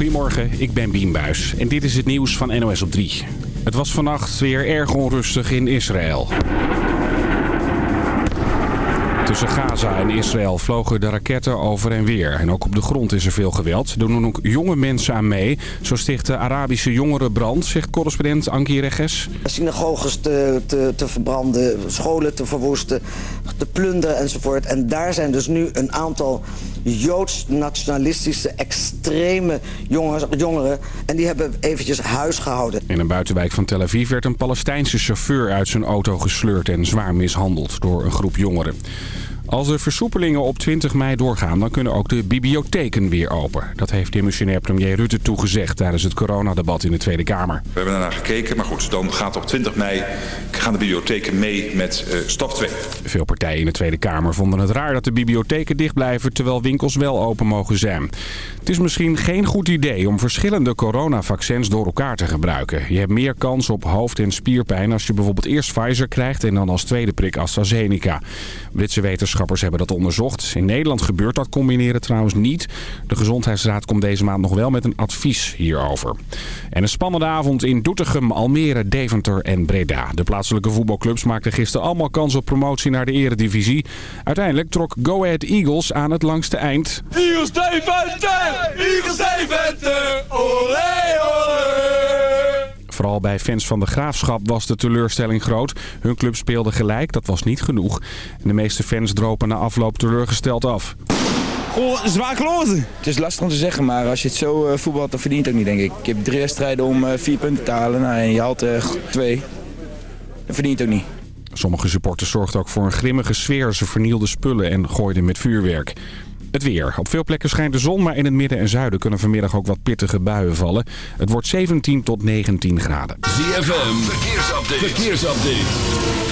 Goedemorgen, ik ben Bien Buijs en dit is het nieuws van NOS op 3. Het was vannacht weer erg onrustig in Israël. Tussen Gaza en Israël vlogen de raketten over en weer. En ook op de grond is er veel geweld. Er doen ook jonge mensen aan mee. Zo sticht de Arabische Jongerenbrand, zegt correspondent Ankie Reges. Synagoges te, te, te verbranden, scholen te verwoesten, te plunderen enzovoort. En daar zijn dus nu een aantal joods-nationalistische, extreme jongeren. En die hebben eventjes huis gehouden. In een buitenwijk van Tel Aviv werd een Palestijnse chauffeur uit zijn auto gesleurd en zwaar mishandeld door een groep jongeren. Als de versoepelingen op 20 mei doorgaan, dan kunnen ook de bibliotheken weer open. Dat heeft demissionair premier Rutte toegezegd tijdens het coronadebat in de Tweede Kamer. We hebben daarnaar gekeken, maar goed, dan gaat op 20 mei gaan de bibliotheken mee met uh, stap 2. Veel partijen in de Tweede Kamer vonden het raar dat de bibliotheken dicht blijven, terwijl winkels wel open mogen zijn. Het is misschien geen goed idee om verschillende coronavaccins door elkaar te gebruiken. Je hebt meer kans op hoofd- en spierpijn als je bijvoorbeeld eerst Pfizer krijgt en dan als tweede prik AstraZeneca. Britse wetenschappers hebben dat onderzocht. In Nederland gebeurt dat combineren trouwens niet. De Gezondheidsraad komt deze maand nog wel met een advies hierover. En een spannende avond in Doetinchem, Almere, Deventer en Breda. De plaatselijke voetbalclubs maakten gisteren allemaal kans op promotie naar de eredivisie. Uiteindelijk trok Go Ahead Eagles aan het langste eind. Eagles Deventer! Eagles Deventer! Olé, olé! Vooral bij fans van de Graafschap was de teleurstelling groot. Hun club speelde gelijk, dat was niet genoeg. En de meeste fans dropen na afloop teleurgesteld af. Goh, zwaar kloten. Het is lastig om te zeggen, maar als je het zo uh, voetbalt, dan verdient het ook niet, denk ik. Ik heb drie wedstrijden om uh, vier punten te halen nou, en je haalt uh, twee. Dat verdient het ook niet. Sommige supporters zorgden ook voor een grimmige sfeer. Ze vernielden spullen en gooiden met vuurwerk. Het weer. Op veel plekken schijnt de zon, maar in het midden en zuiden kunnen vanmiddag ook wat pittige buien vallen. Het wordt 17 tot 19 graden. ZFM, verkeersupdate. verkeersupdate.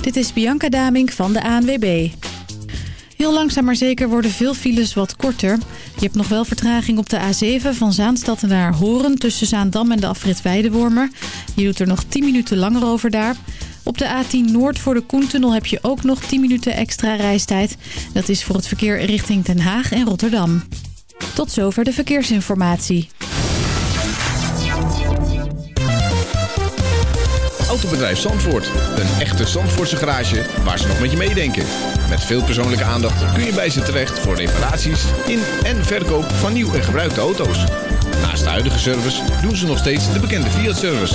Dit is Bianca Damink van de ANWB. Heel langzaam maar zeker worden veel files wat korter. Je hebt nog wel vertraging op de A7 van Zaanstad naar Horen... tussen Zaandam en de afrit Weidewormer. Je doet er nog 10 minuten langer over daar. Op de A10 Noord voor de Koentunnel heb je ook nog 10 minuten extra reistijd. Dat is voor het verkeer richting Den Haag en Rotterdam. Tot zover de verkeersinformatie. Autobedrijf Zandvoort. Een echte Zandvoortse garage waar ze nog met je meedenken. Met veel persoonlijke aandacht kun je bij ze terecht voor reparaties in en verkoop van nieuw en gebruikte auto's. Naast de huidige service doen ze nog steeds de bekende Fiat-service.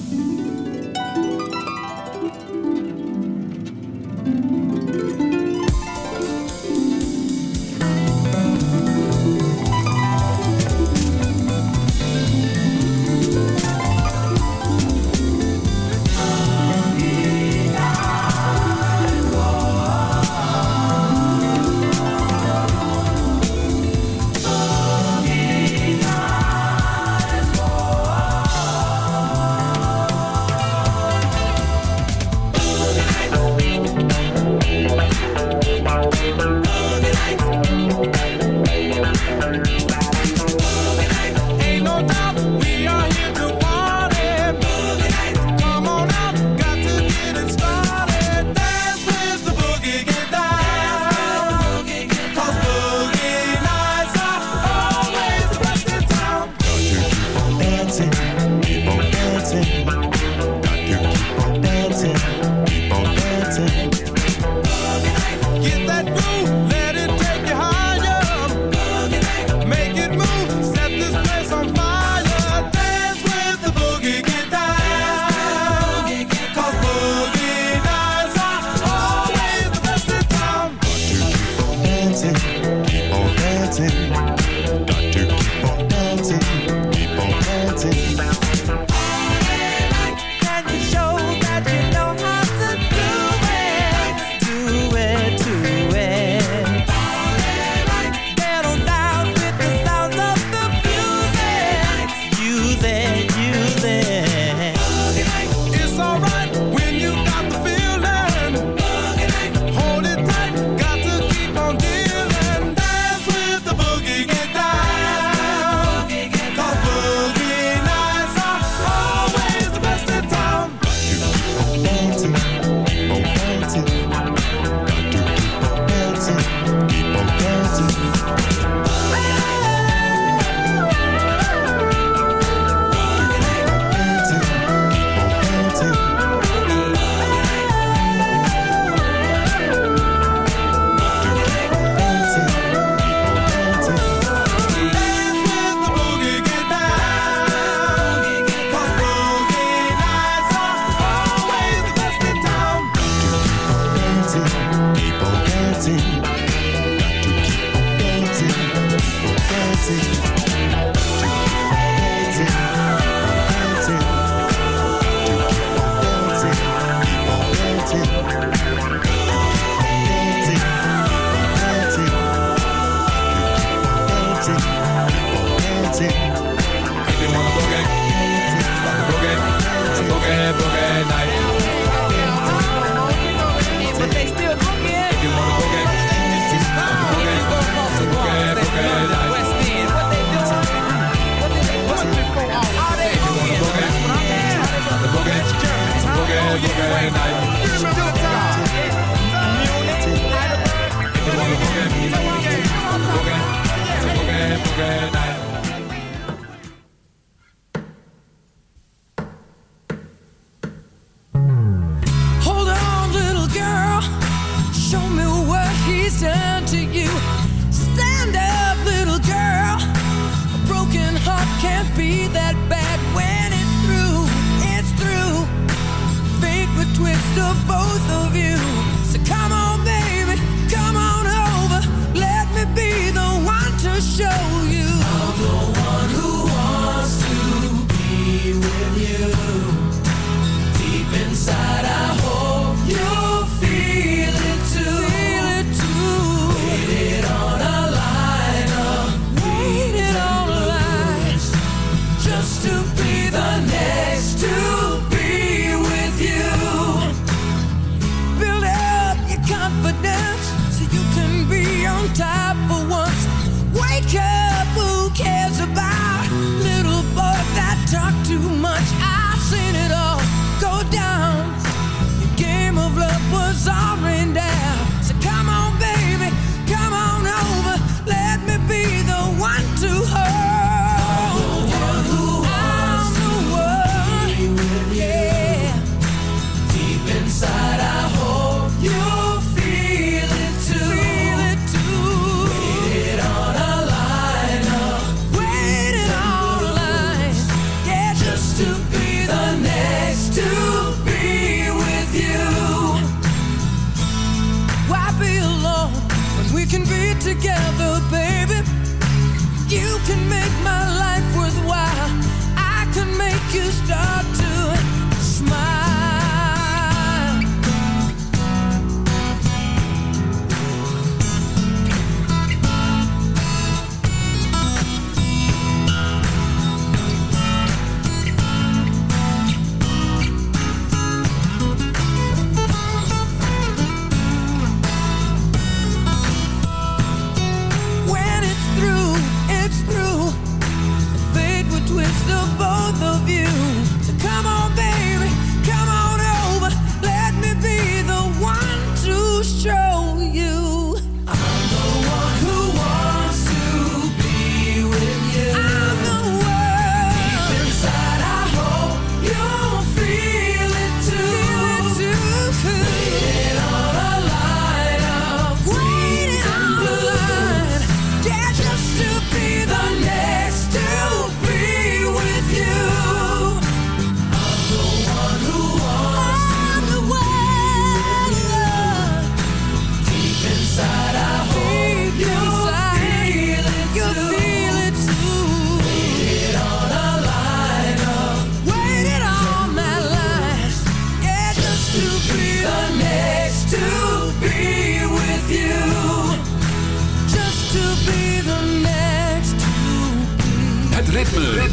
To be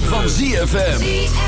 van ZFM.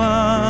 one.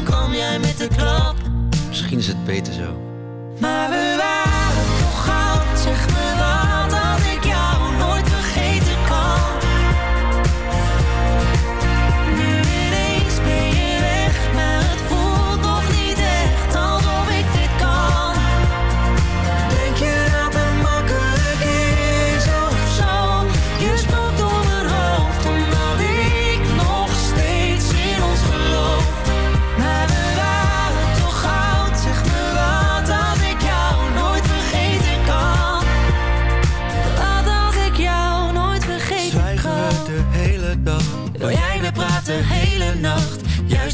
Toen kwam jij met de klap. Misschien is het beter zo.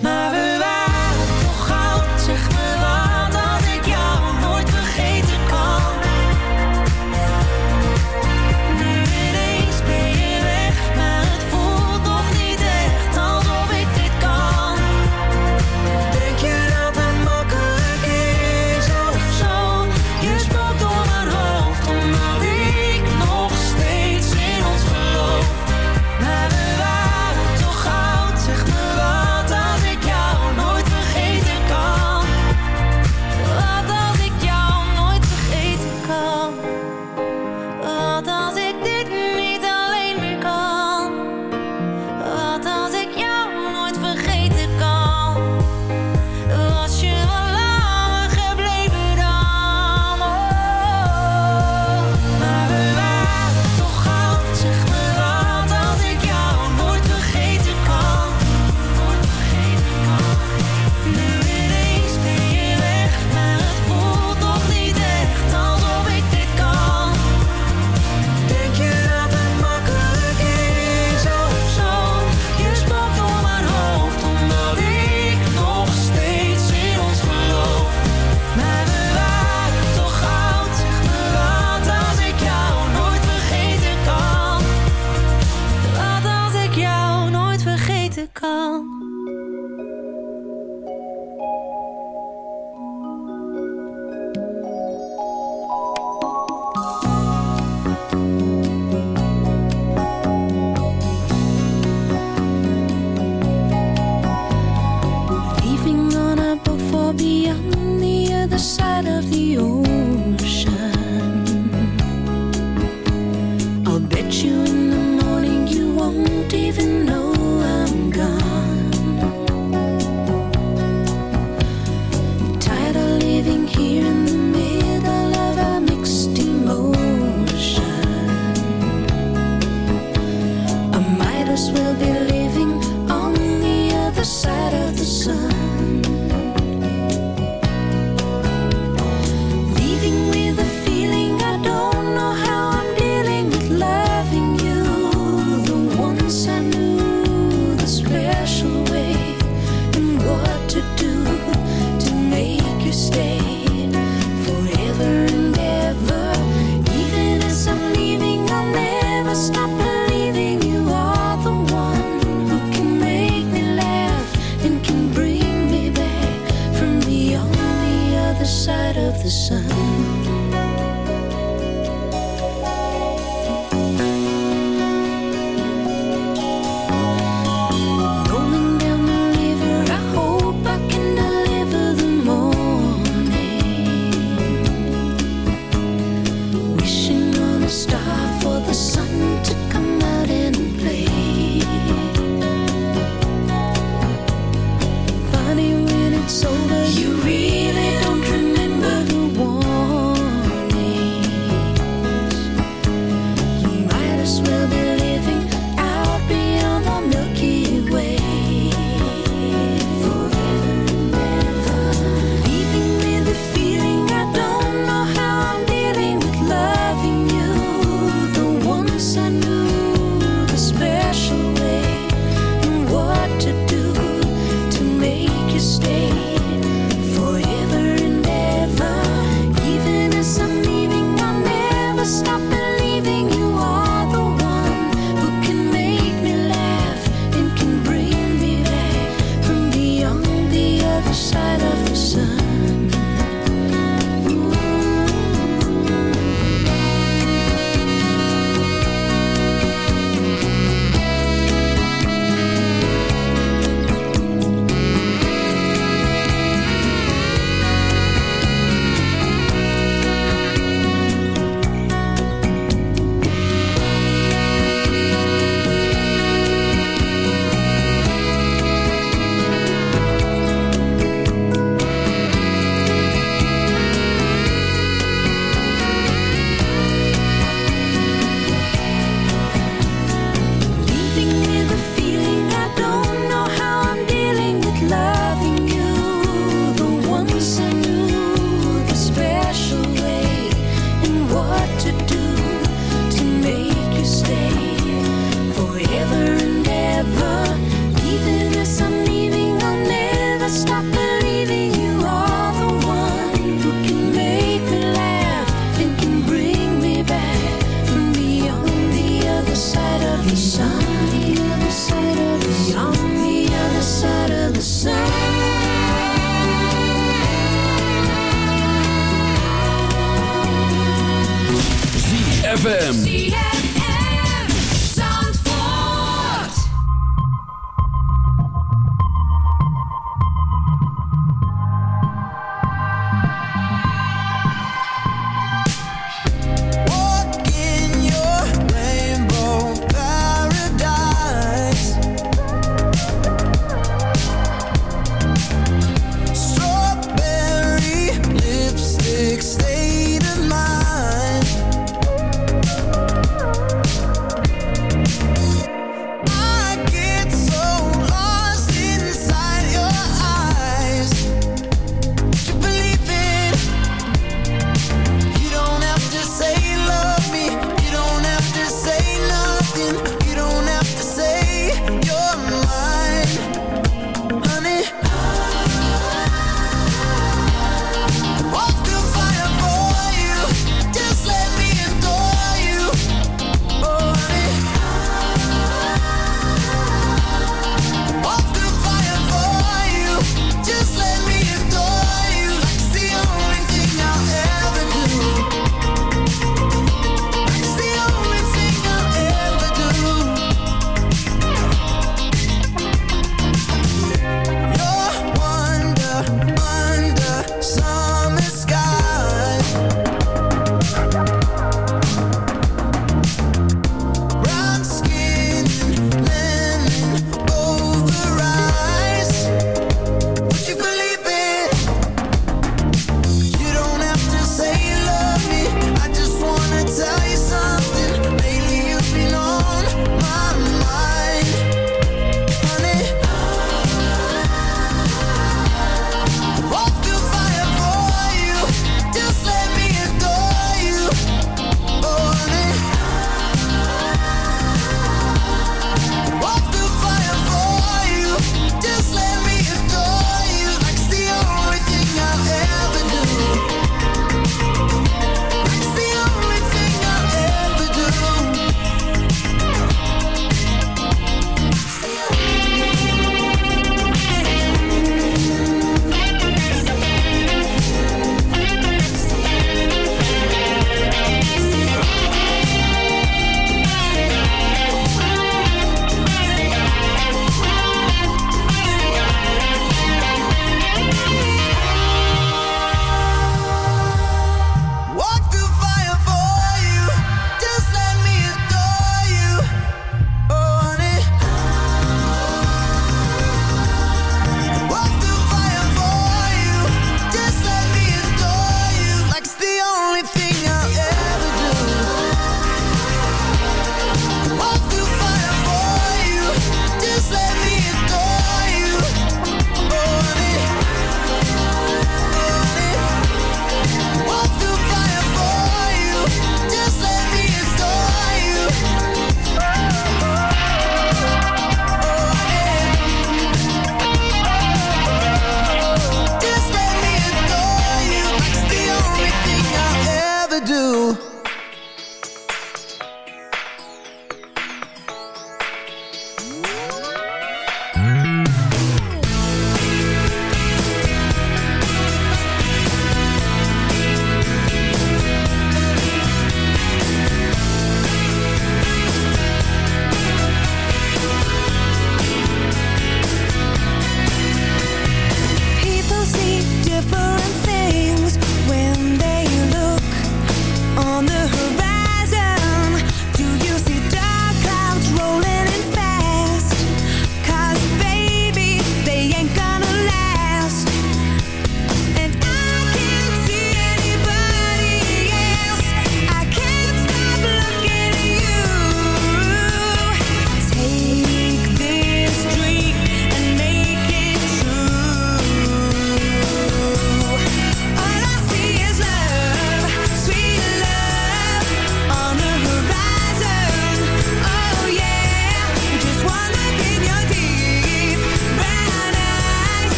Maar we waren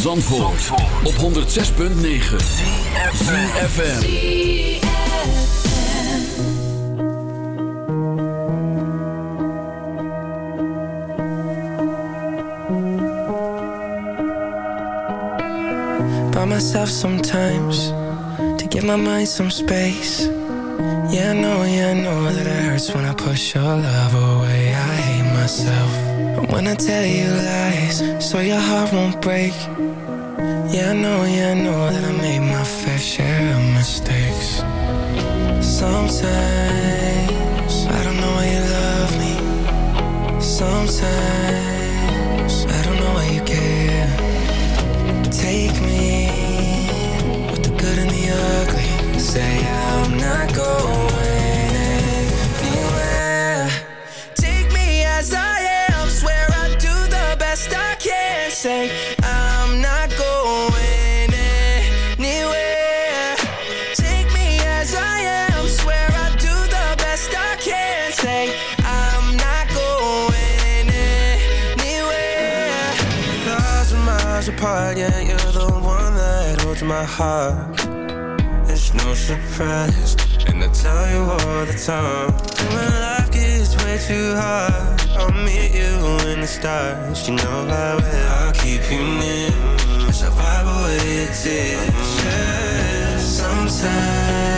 van Zandvoort, op 106.9 ZFM by myself sometimes to give my mind some space. Yeah, I know, yeah, I know that it hurts when I push your love away. I myself when I tell you lies, so your heart won't break. Yeah, I know, yeah, I know that I made my fair share of mistakes. Sometimes I don't know why you love me. Sometimes I don't know why you care. Take me with the good and the ugly. Say I'm not going heart. It's no surprise, and I tell you all the time. When life gets way too hard, I'll meet you in the stars. You know I will. I'll keep you near, I away your tears. Sometimes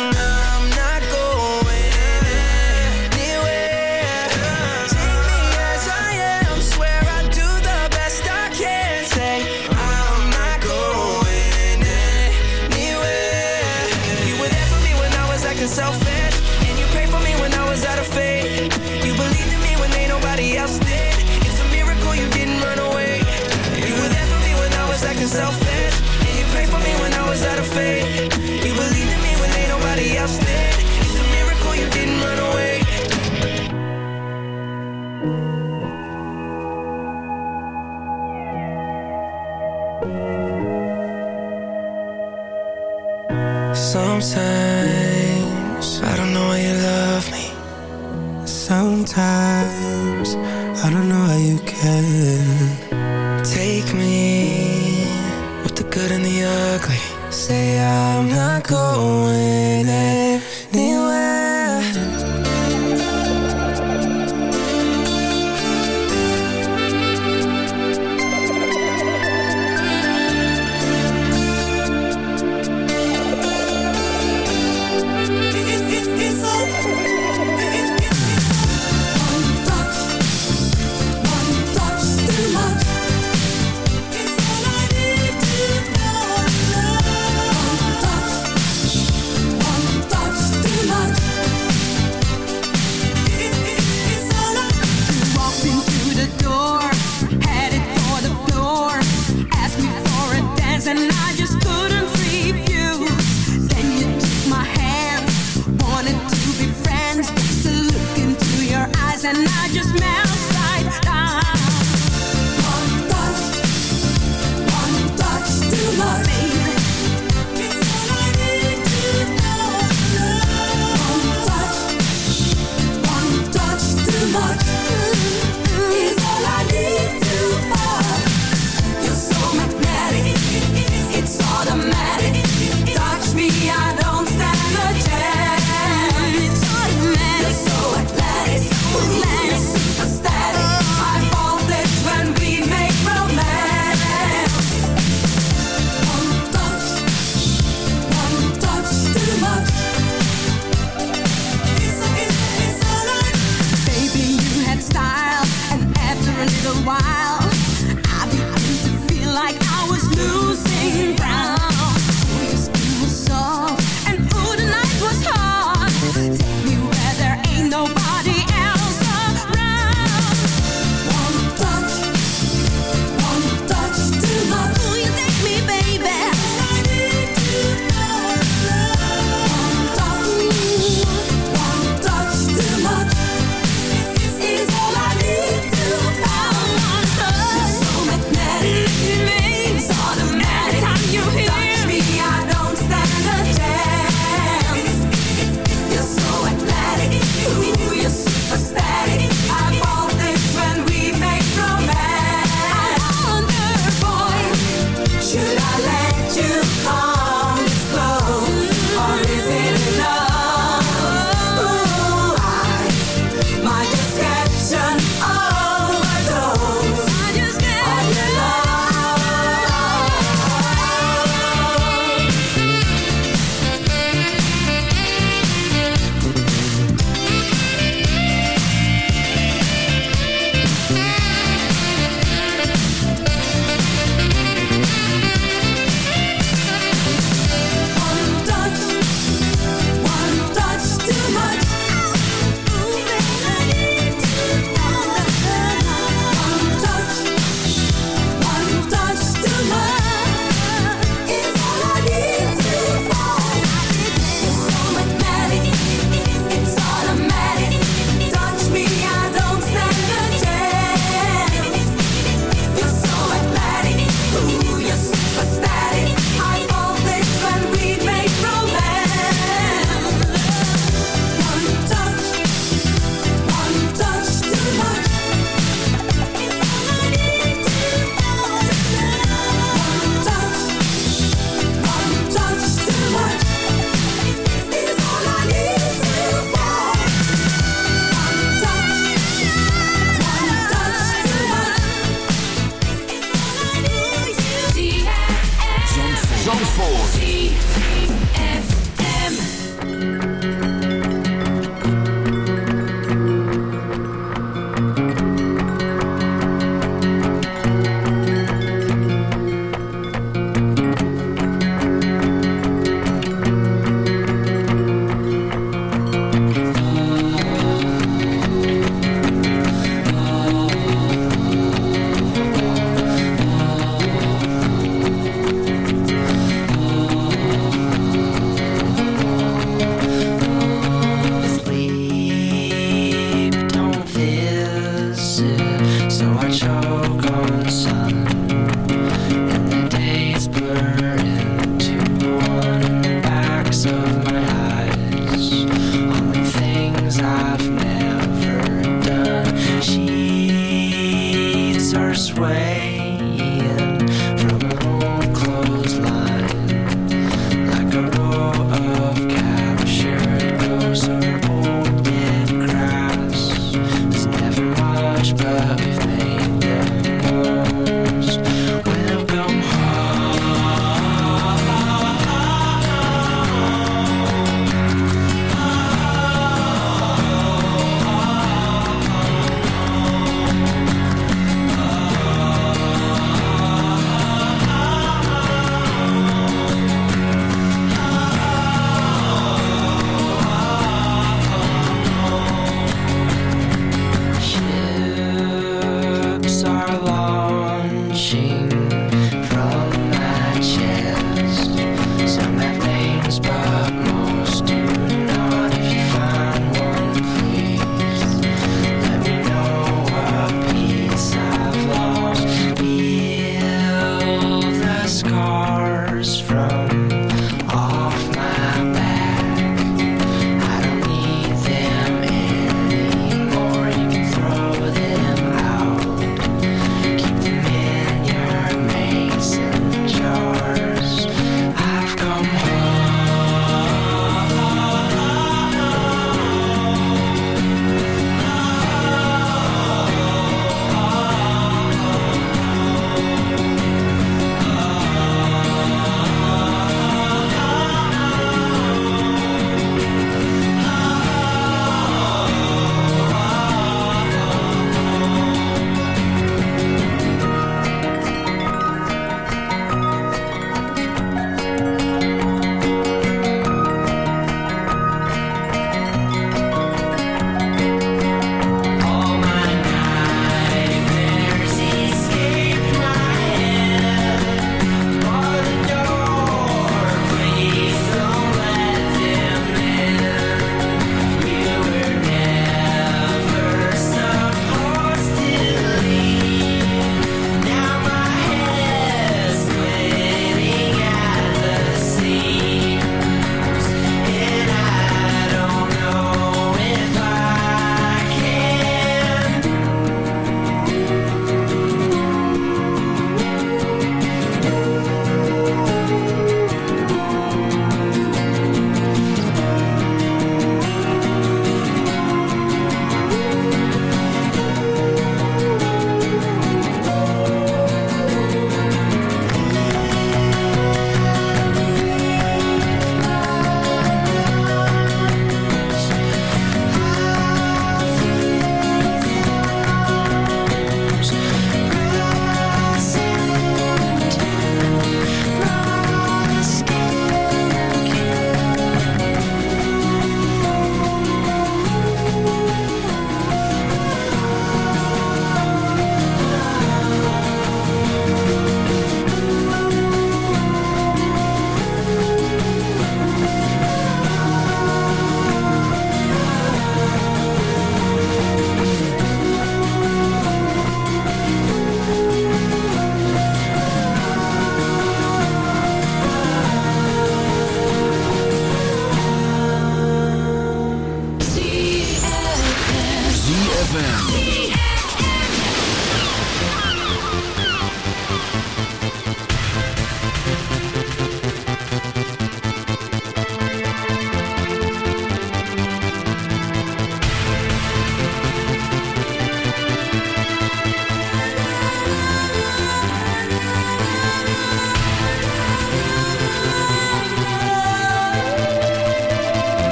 way.